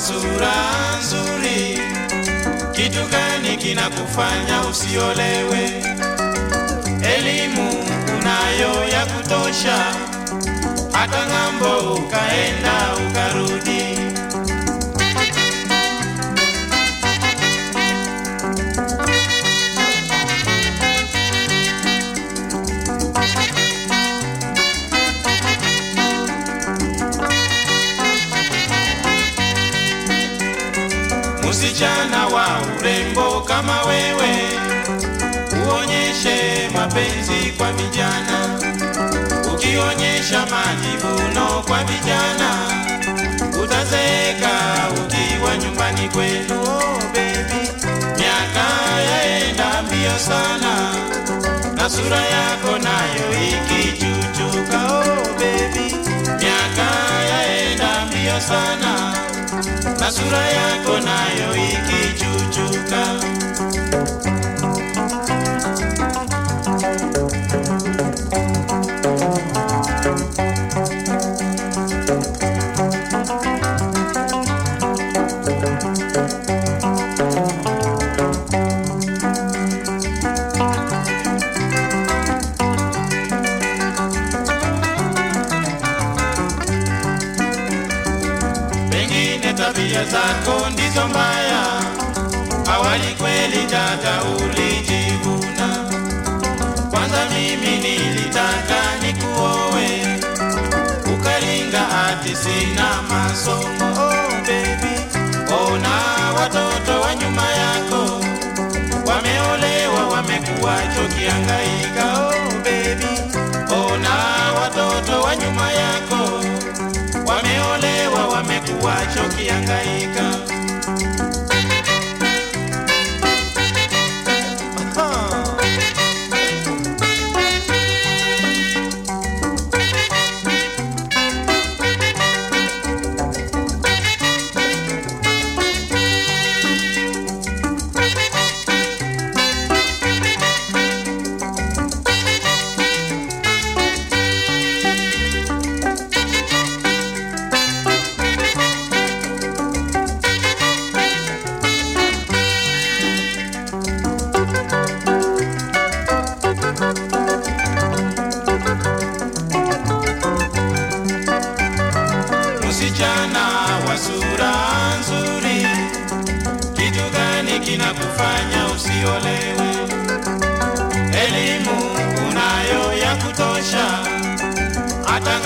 sura nzuri, kitu gani kinakufanya usiolewe? Elimu unayo ya kutosha, hata ng'ambo ukaenda ukarudi. Msichana wa urembo kama wewe, uonyeshe mapenzi kwa vijana. Ukionyesha majivuno kwa vijana, utazeeka ukiwa nyumbani kwenu. Oh baby, miaka yaenda mbio sana, na sura yako nayo ikichuchuka. Oh baby, miaka yaenda mbio sana na sura yako nayo tabia zako ndizo mbaya, awali kweli dada ulijivuna. Kwanza mimi nilitaka nikuowe, ukaringa ati sina masomo. Oh baby, ona watoto wa nyuma yako wameolewa, wamekuwa chokiangaika. Oh baby, ona watoto wa nyuma yako wameolewa, wamekuwa chokiangaika. Msichana wa sura nzuri, kitu gani kinakufanya usiolewe? Elimu unayo ya kutosha, hata